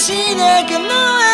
星がかの